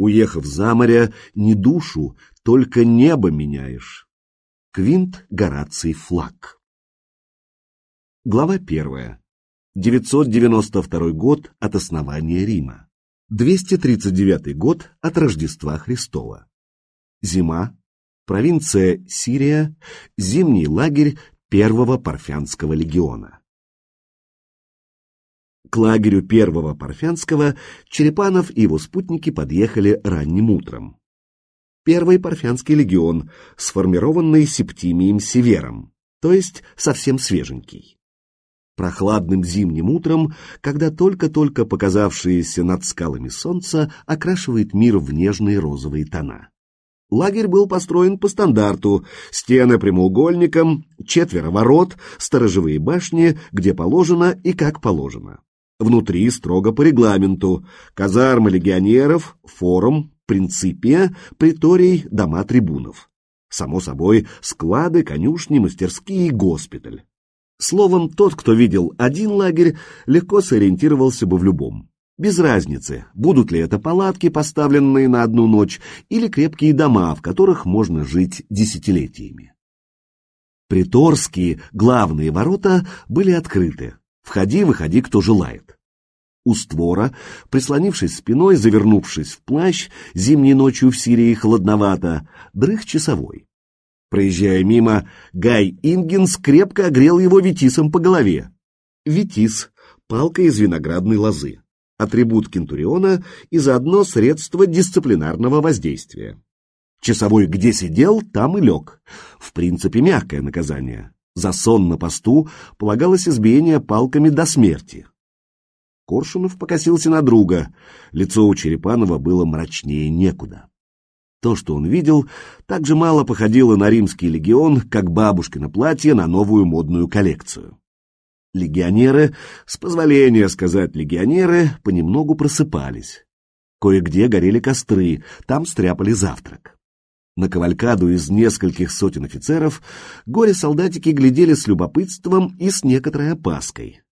Уехав за море, не душу, только небо меняешь. Квинт Гораций Флаг. Глава первая. 992 год от основания Рима. 239 год от Рождества Христова. Зима. Провинция Сирия. Зимний лагерь первого Парфянского легиона. К лагерю первого Парфянского Черепанов и его спутники подъехали ранним утром. Первый Парфянский легион, сформированный Септимием Севером, то есть совсем свеженький. Прохладным зимним утром, когда только-только показавшееся над скалами солнце окрашивает мир в нежные розовые тона. Лагерь был построен по стандарту, стены прямоугольником, четверо ворот, сторожевые башни, где положено и как положено. Внутри строго по регламенту. Казармы легионеров, форум, принципия, приторий, дома трибунов. Само собой, склады, конюшни, мастерские и госпиталь. Словом, тот, кто видел один лагерь, легко сориентировался бы в любом. Без разницы, будут ли это палатки, поставленные на одну ночь, или крепкие дома, в которых можно жить десятилетиями. Приторские главные ворота были открыты. Входи, выходи, кто желает. У створа, прислонившись спиной, завернувшись в плащ, зимней ночью в Сирии холодновато, дрых часовой. Проезжая мимо, Гай Ингенс крепко огрел его ветисом по голове. Ветис — палка из виноградной лозы, атрибут кентуриона и заодно средство дисциплинарного воздействия. Часовой где сидел, там и лег. В принципе, мягкое наказание. За сон на посту полагалось избиение палками до смерти. Коршунов покосился на друга. Лицо у Черепанова было мрачнее некуда. То, что он видел, так же мало походило на римский легион, как бабушкино платье на новую модную коллекцию. Легионеры, с позволения сказать легионеры, понемногу просыпались. Кое-где горели костры, там стряпали завтрак. На кавалькаду из нескольких сотен офицеров горе-солдатики глядели с любопытством и с некоторой опаской.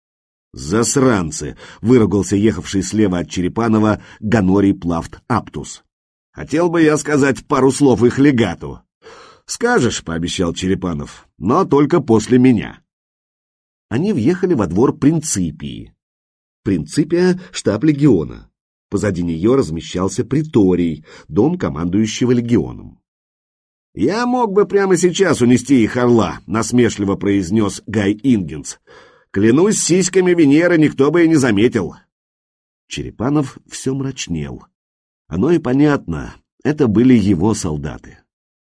«Засранцы!» — выругался ехавший слева от Черепанова Ганорий Плафт Аптус. «Хотел бы я сказать пару слов их легату». «Скажешь», — пообещал Черепанов, — «но только после меня». Они въехали во двор Принципии. Принципия — штаб легиона. Позади нее размещался приторий, дом командующего легионом. «Я мог бы прямо сейчас унести их орла», — насмешливо произнес Гай Ингенс. «Клянусь сиськами Венеры, никто бы и не заметил». Черепанов все мрачнел. Оно и понятно, это были его солдаты.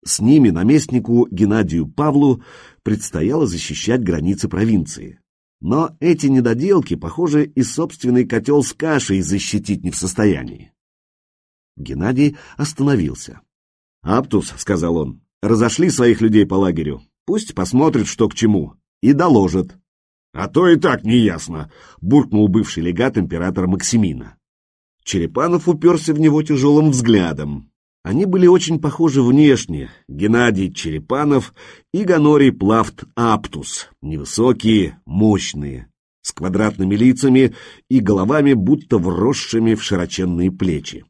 С ними наместнику Геннадию Павлу предстояло защищать границы провинции. Но эти недоделки, похоже, и собственный котел с кашей защитить не в состоянии. Геннадий остановился. «Аптус», — сказал он, — «разошли своих людей по лагерю. Пусть посмотрят, что к чему, и доложат». «А то и так неясно», — буркнул бывший легат императора Максимина. Черепанов уперся в него тяжелым взглядом. Они были очень похожи внешне, Геннадий Черепанов и Ганорий Плафт Аптус, невысокие, мощные, с квадратными лицами и головами, будто вросшими в широченные плечи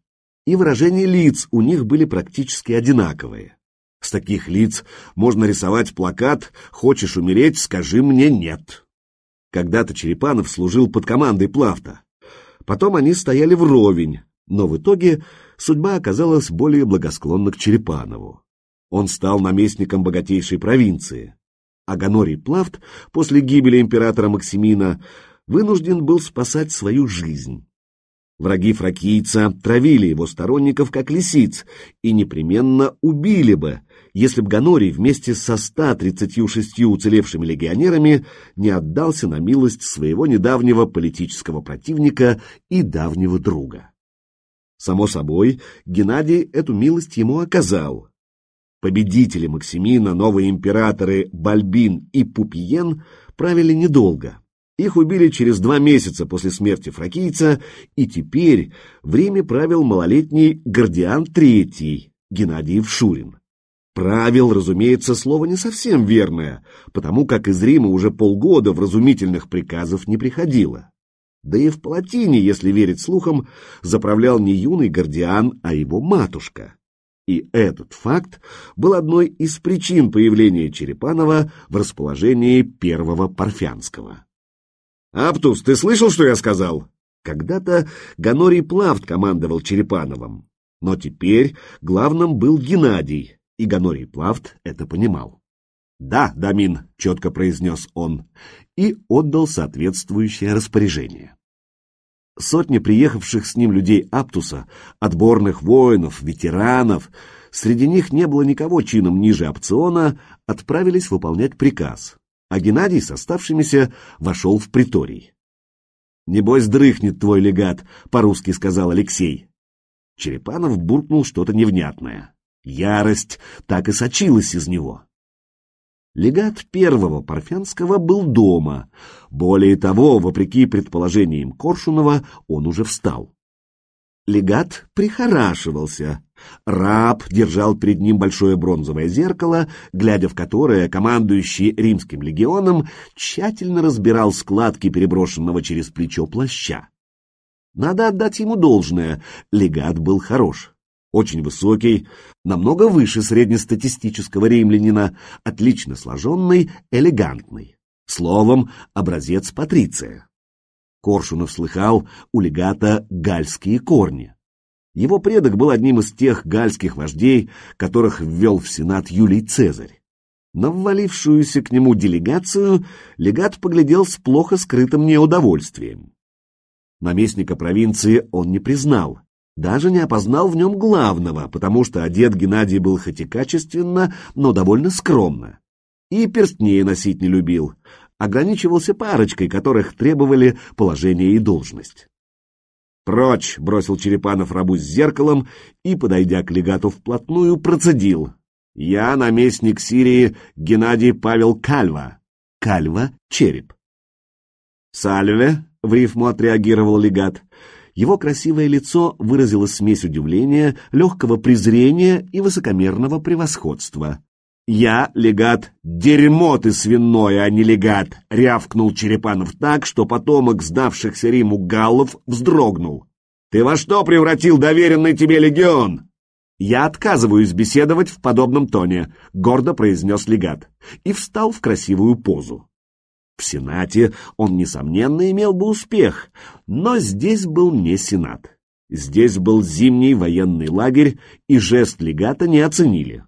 и выражения лиц у них были практически одинаковые. С таких лиц можно рисовать плакат «Хочешь умереть, скажи мне нет». Когда-то Черепанов служил под командой Плавта. Потом они стояли вровень, но в итоге судьба оказалась более благосклонна к Черепанову. Он стал наместником богатейшей провинции. А Гонорий Плавт после гибели императора Максимина вынужден был спасать свою жизнь. Враги фракийца травили его сторонников как лисиц и непременно убили бы, если б Ганорий вместе со 136 уцелевшими легионерами не отдался на милость своего недавнего политического противника и давнего друга. Само собой, Геннадий эту милость ему оказал. Победители Максимина, новые императоры Бальбин и Пупиен правили недолго. Их убили через два месяца после смерти фракийца, и теперь в Риме правил малолетний Гордиан III, Геннадий Шурин. Правил, разумеется, слово не совсем верное, потому как из Рима уже полгода вразумительных приказов не приходило. Да и в палатине, если верить слухам, заправлял не юный Гордиан, а его матушка. И этот факт был одной из причин появления Черепанова в расположении первого Парфянского. «Аптус, ты слышал, что я сказал?» Когда-то Ганорий Плавт командовал Черепановым, но теперь главным был Геннадий, и Ганорий Плавт это понимал. «Да, Дамин», — четко произнес он, и отдал соответствующее распоряжение. Сотни приехавших с ним людей Аптуса, отборных воинов, ветеранов, среди них не было никого чином ниже опциона, отправились выполнять приказ, а Геннадий с оставшимися вошел в приторий. «Небось, дрыхнет твой легат», — по-русски сказал Алексей. Черепанов буркнул что-то невнятное. Ярость так и сочилась из него. Легат первого Парфянского был дома. Более того, вопреки предположениям Коршунова, он уже встал. Легат прихорашивался. Раб держал перед ним большое бронзовое зеркало, глядя в которое командующий римским легионом тщательно разбирал складки переброшенного через плечо плаща. Надо отдать ему должное, легат был хорош очень высокий, намного выше среднестатистического римлянина, отлично сложенный, элегантный. Словом, образец патриция. Коршунов слыхал у легата гальские корни. Его предок был одним из тех гальских вождей, которых ввел в Сенат Юлий Цезарь. На ввалившуюся к нему делегацию легат поглядел с плохо скрытым неудовольствием. Наместника провинции он не признал, даже не опознал в нем главного, потому что одет Геннадий был хоть и качественно, но довольно скромно. И перстнее носить не любил, ограничивался парочкой, которых требовали положение и должность. «Прочь!» — бросил Черепанов рабу с зеркалом и, подойдя к легату вплотную, процедил. «Я наместник Сирии Геннадий Павел Кальва». Кальва — череп. «Сальве!» — в рифму отреагировал легат. Его красивое лицо выразило смесь удивления, легкого презрения и высокомерного превосходства. «Я, легат, дерьмо ты свиное, а не легат!» — рявкнул Черепанов так, что потомок сдавшихся Риму галлов вздрогнул. «Ты во что превратил доверенный тебе легион?» «Я отказываюсь беседовать в подобном тоне», — гордо произнес легат и встал в красивую позу. В Сенате он, несомненно, имел бы успех, но здесь был не Сенат. Здесь был зимний военный лагерь, и жест легата не оценили.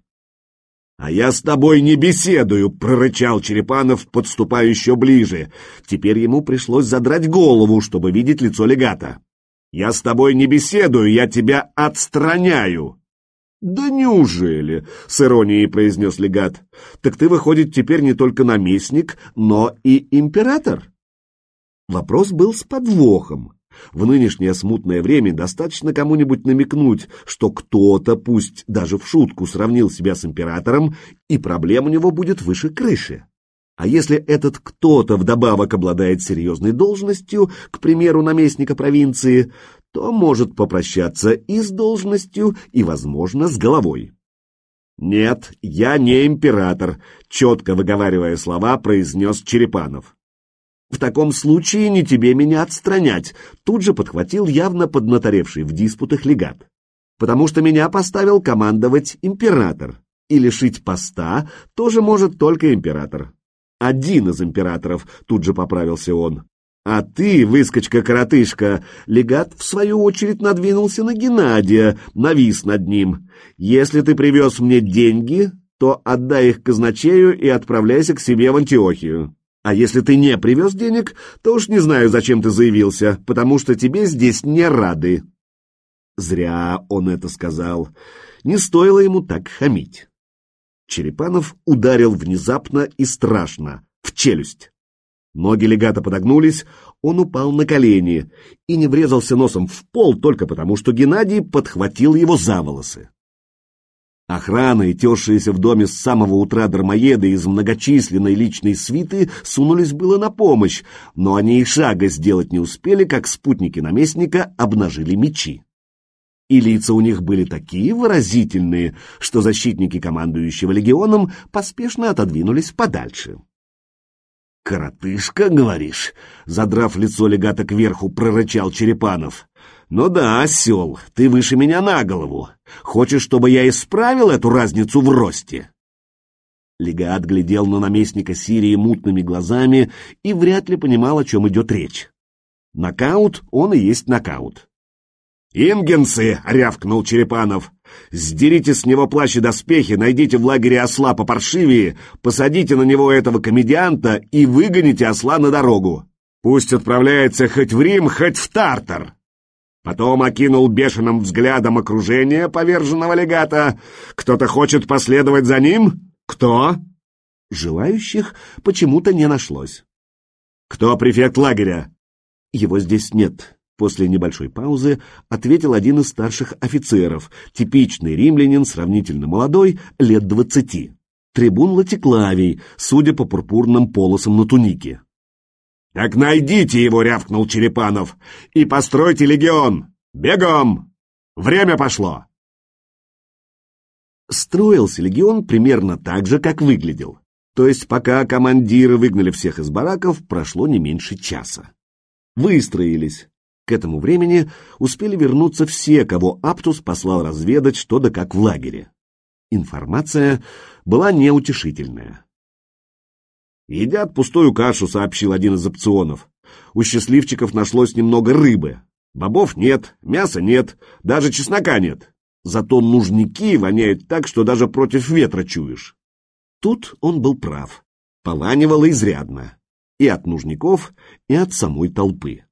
«А я с тобой не беседую!» — прорычал Черепанов, подступая еще ближе. Теперь ему пришлось задрать голову, чтобы видеть лицо легата. «Я с тобой не беседую, я тебя отстраняю!» «Да неужели?» — с иронией произнес легат. «Так ты, выходит, теперь не только наместник, но и император?» Вопрос был с подвохом. В нынешнее смутное время достаточно кому-нибудь намекнуть, что кто-то, пусть даже в шутку, сравнил себя с императором, и проблем у него будет выше крыши. А если этот кто-то вдобавок обладает серьезной должностью, к примеру, наместника провинции, то может попрощаться и с должностью, и, возможно, с головой. «Нет, я не император», — четко выговаривая слова, произнес Черепанов. «В таком случае не тебе меня отстранять», — тут же подхватил явно поднаторевший в диспутах легат. «Потому что меня поставил командовать император, и лишить поста тоже может только император». «Один из императоров», — тут же поправился он. А ты, выскочка-коротышка, легат, в свою очередь, надвинулся на Геннадия, навис над ним. Если ты привез мне деньги, то отдай их казначею и отправляйся к себе в Антиохию. А если ты не привез денег, то уж не знаю, зачем ты заявился, потому что тебе здесь не рады. Зря он это сказал. Не стоило ему так хамить. Черепанов ударил внезапно и страшно, в челюсть. Ноги легата подогнулись, он упал на колени и не врезался носом в пол только потому, что Геннадий подхватил его за волосы. Охрана и тершиеся в доме с самого утра дармоеды из многочисленной личной свиты сунулись было на помощь, но они и шага сделать не успели, как спутники наместника обнажили мечи. И лица у них были такие выразительные, что защитники командующего легионом поспешно отодвинулись подальше. «Коротышка, говоришь?» — задрав лицо легата кверху, прорычал Черепанов. «Ну да, осел, ты выше меня на голову. Хочешь, чтобы я исправил эту разницу в росте?» Легат глядел на наместника Сирии мутными глазами и вряд ли понимал, о чем идет речь. Нокаут он и есть нокаут. «Ингенсы!» — рявкнул Черепанов. «Сдерите с него плащ и доспехи, найдите в лагере осла попаршивее, посадите на него этого комедианта и выгоните осла на дорогу. Пусть отправляется хоть в Рим, хоть в Тартар!» Потом окинул бешеным взглядом окружение поверженного легата. «Кто-то хочет последовать за ним? Кто?» Желающих почему-то не нашлось. «Кто префект лагеря?» «Его здесь нет», После небольшой паузы ответил один из старших офицеров, типичный римлянин, сравнительно молодой, лет двадцати. Трибун Латиклавий, судя по пурпурным полосам на тунике. «Так найдите его!» — рявкнул Черепанов. «И постройте легион! Бегом! Время пошло!» Строился легион примерно так же, как выглядел. То есть пока командиры выгнали всех из бараков, прошло не меньше часа. Выстроились, к этому времени успели вернуться все, кого Аптус послал разведать что да как в лагере. Информация была неутешительная. «Едят пустую кашу», — сообщил один из опционов. «У счастливчиков нашлось немного рыбы. Бобов нет, мяса нет, даже чеснока нет. Зато нужники воняют так, что даже против ветра чуешь». Тут он был прав. Пованивало изрядно. И от нужников, и от самой толпы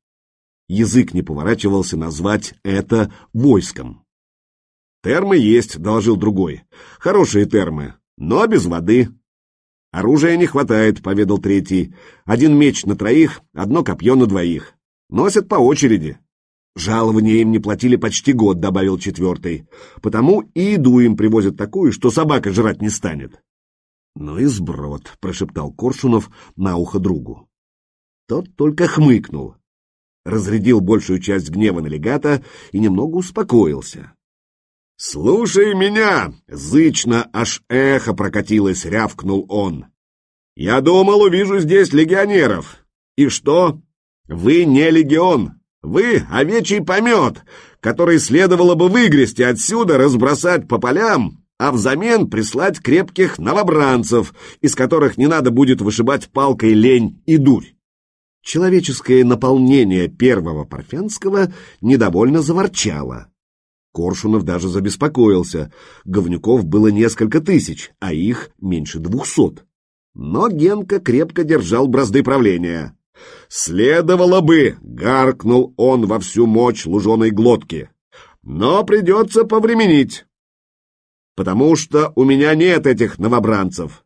язык не поворачивался назвать это войском. «Термы есть», — доложил другой. «Хорошие термы, но без воды». «Оружия не хватает», — поведал третий. «Один меч на троих, одно копье на двоих. Носят по очереди». «Жалования им не платили почти год», — добавил четвертый. «Потому и еду им привозят такую, что собака жрать не станет». «Ну и сброд», — прошептал Коршунов на ухо другу. Тот только хмыкнул разрядил большую часть гнева на легата и немного успокоился. «Слушай меня!» — зычно аж эхо прокатилось, рявкнул он. «Я думал, увижу здесь легионеров. И что? Вы не легион. Вы овечий помет, который следовало бы выгрести отсюда, разбросать по полям, а взамен прислать крепких новобранцев, из которых не надо будет вышибать палкой лень и дурь. Человеческое наполнение первого Парфянского недовольно заворчало. Коршунов даже забеспокоился. Говнюков было несколько тысяч, а их меньше двухсот. Но Генка крепко держал бразды правления. «Следовало бы!» — гаркнул он во всю мощь луженой глотки. «Но придется повременить, потому что у меня нет этих новобранцев.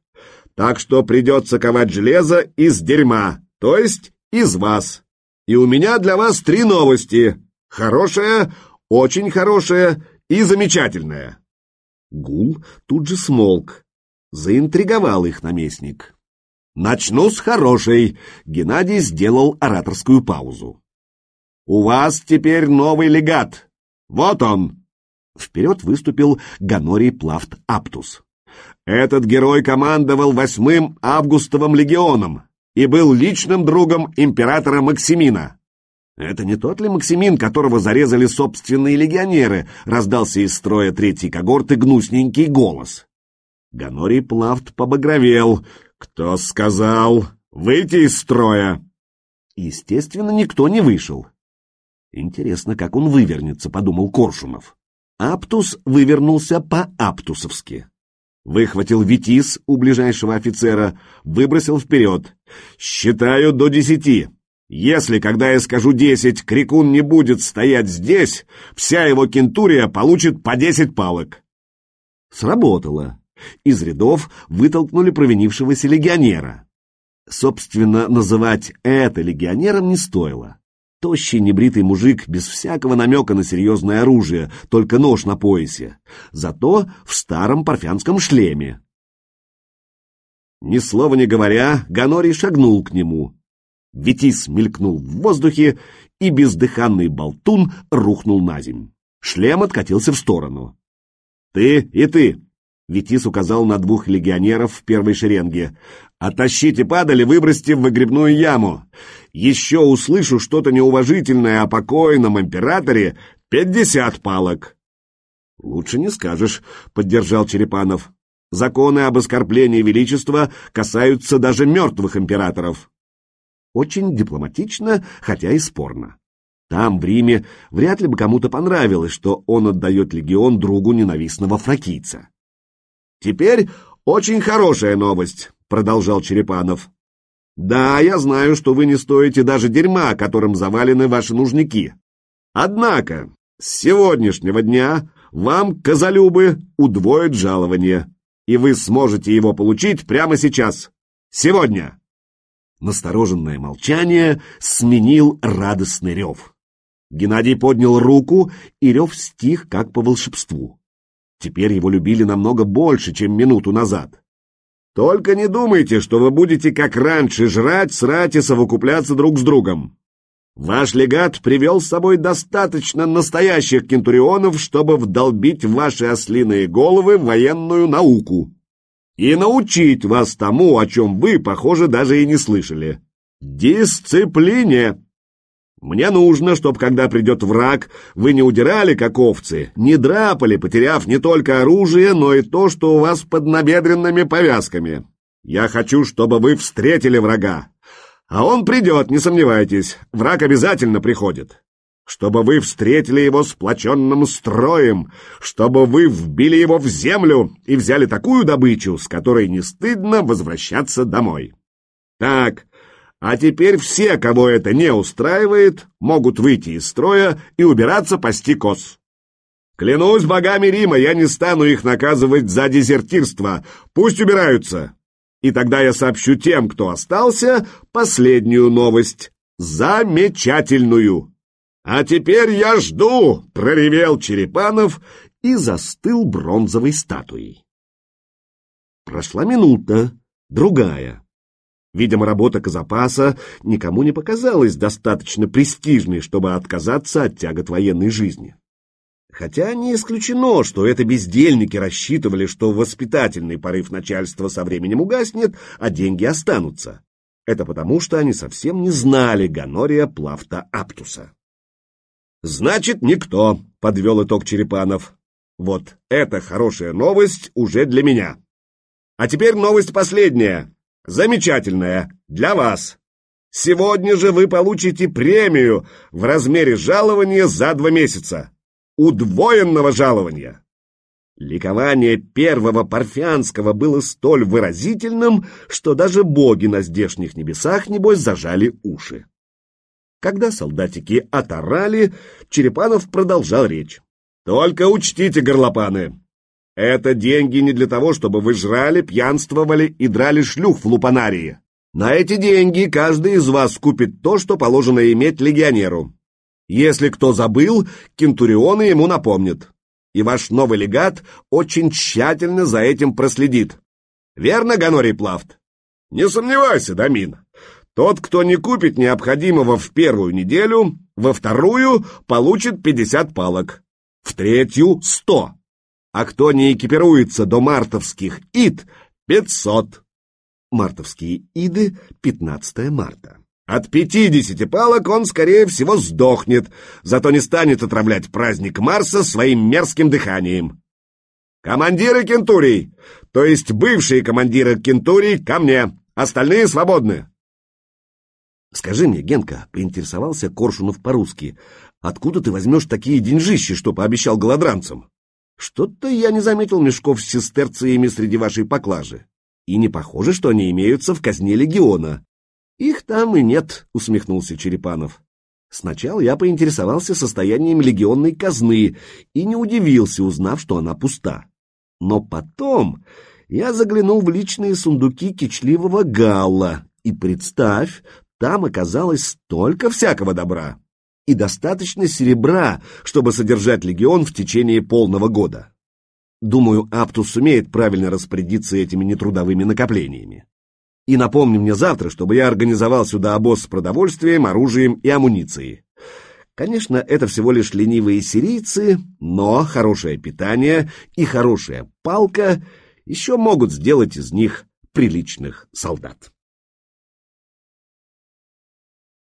Так что придется ковать железо из дерьма, то есть из вас. И у меня для вас три новости. Хорошая, очень хорошая и замечательная. Гул тут же смолк. Заинтриговал их наместник. Начну с хорошей. Геннадий сделал ораторскую паузу. У вас теперь новый легат. Вот он. Вперед выступил Ганорий Плафт Аптус. Этот герой командовал восьмым августовым легионом, и был личным другом императора Максимина. «Это не тот ли Максимин, которого зарезали собственные легионеры?» — раздался из строя третьей когорты гнусненький голос. Ганорий Плафт побагровел. «Кто сказал? Выйти из строя!» Естественно, никто не вышел. «Интересно, как он вывернется», — подумал Коршунов. Аптус вывернулся по-аптусовски. Выхватил Витис у ближайшего офицера, выбросил вперед. «Считаю до десяти. Если, когда я скажу десять, Крикун не будет стоять здесь, вся его кентурия получит по десять палок». Сработало. Из рядов вытолкнули провинившегося легионера. Собственно, называть это легионером не стоило. Тощий небритый мужик без всякого намека на серьезное оружие, только нож на поясе. Зато в старом парфянском шлеме. Ни слова не говоря, Ганорий шагнул к нему. Витис мелькнул в воздухе, и бездыханный болтун рухнул на земь. Шлем откатился в сторону. «Ты и ты! Витис указал на двух легионеров в первой шеренге. «Оттащите падали, выбросьте в выгребную яму. Еще услышу что-то неуважительное о покойном императоре, пятьдесят палок». «Лучше не скажешь», — поддержал Черепанов. «Законы об оскорблении величества касаются даже мертвых императоров». Очень дипломатично, хотя и спорно. Там, в Риме, вряд ли бы кому-то понравилось, что он отдает легион другу ненавистного фракийца. «Теперь очень хорошая новость», — продолжал Черепанов. «Да, я знаю, что вы не стоите даже дерьма, которым завалены ваши нужники. Однако, с сегодняшнего дня вам, козолюбы, удвоят жалование, и вы сможете его получить прямо сейчас, сегодня». Настороженное молчание сменил радостный рев. Геннадий поднял руку, и рев стих, как по волшебству. Теперь его любили намного больше, чем минуту назад. Только не думайте, что вы будете, как раньше, жрать, срать и совокупляться друг с другом. Ваш легат привел с собой достаточно настоящих кентурионов, чтобы вдолбить в ваши ослиные головы военную науку и научить вас тому, о чем вы, похоже, даже и не слышали. Дисциплине! Мне нужно, чтобы, когда придет враг, вы не удирали, как овцы, не драпали, потеряв не только оружие, но и то, что у вас под набедренными повязками. Я хочу, чтобы вы встретили врага. А он придет, не сомневайтесь, враг обязательно приходит. Чтобы вы встретили его сплоченным строем, чтобы вы вбили его в землю и взяли такую добычу, с которой не стыдно возвращаться домой. Так, а теперь все, кого это не устраивает, могут выйти из строя и убираться пасти коз. Клянусь богами Рима, я не стану их наказывать за дезертирство. Пусть убираются. И тогда я сообщу тем, кто остался, последнюю новость. Замечательную. А теперь я жду, проревел Черепанов и застыл бронзовой статуей. Прошла минута, другая. Видимо, работа Казапаса никому не показалась достаточно престижной, чтобы отказаться от тягот военной жизни. Хотя не исключено, что это бездельники рассчитывали, что воспитательный порыв начальства со временем угаснет, а деньги останутся. Это потому, что они совсем не знали Ганория Плафта Аптуса. «Значит, никто», — подвел итог Черепанов. «Вот это хорошая новость уже для меня. А теперь новость последняя. Замечательная! Для вас! Сегодня же вы получите премию в размере жалования за два месяца. Удвоенного жалования. Ликование первого парфянского было столь выразительным, что даже боги на здешних небесах, небось, зажали уши. Когда солдатики оторали, Черепанов продолжал речь. «Только учтите, горлопаны, это деньги не для того, чтобы вы жрали, пьянствовали и драли шлюх в лупанарии. На эти деньги каждый из вас купит то, что положено иметь легионеру. Если кто забыл, кентурионы ему напомнят. И ваш новый легат очень тщательно за этим проследит. Верно, Ганорий Плафт? Не сомневайся, Дамин. Тот, кто не купит необходимого в первую неделю, во вторую получит 50 палок, в третью — 100 а кто не экипируется до мартовских ид — пятьсот. Мартовские иды — 15 марта. От пятидесяти палок он, скорее всего, сдохнет, зато не станет отравлять праздник Марса своим мерзким дыханием. Командиры кентурий, то есть бывшие командиры кентурий, ко мне, остальные свободны. Скажи мне, Генка, поинтересовался Коршунов по-русски, откуда ты возьмешь такие деньжищи, что пообещал голодранцам? Что-то я не заметил мешков с сестерциями среди вашей поклажи. И не похоже, что они имеются в казне легиона. Их там и нет, усмехнулся Черепанов. Сначала я поинтересовался состоянием легионной казны и не удивился, узнав, что она пуста. Но потом я заглянул в личные сундуки кичливого Галла, и, представь, там оказалось столько всякого добра и достаточно серебра, чтобы содержать легион в течение полного года. Думаю, Аптус сумеет правильно распорядиться этими нетрудовыми накоплениями. И напомни мне завтра, чтобы я организовал сюда обоз с продовольствием, оружием и амуницией. Конечно, это всего лишь ленивые сирийцы, но хорошее питание и хорошая палка еще могут сделать из них приличных солдат.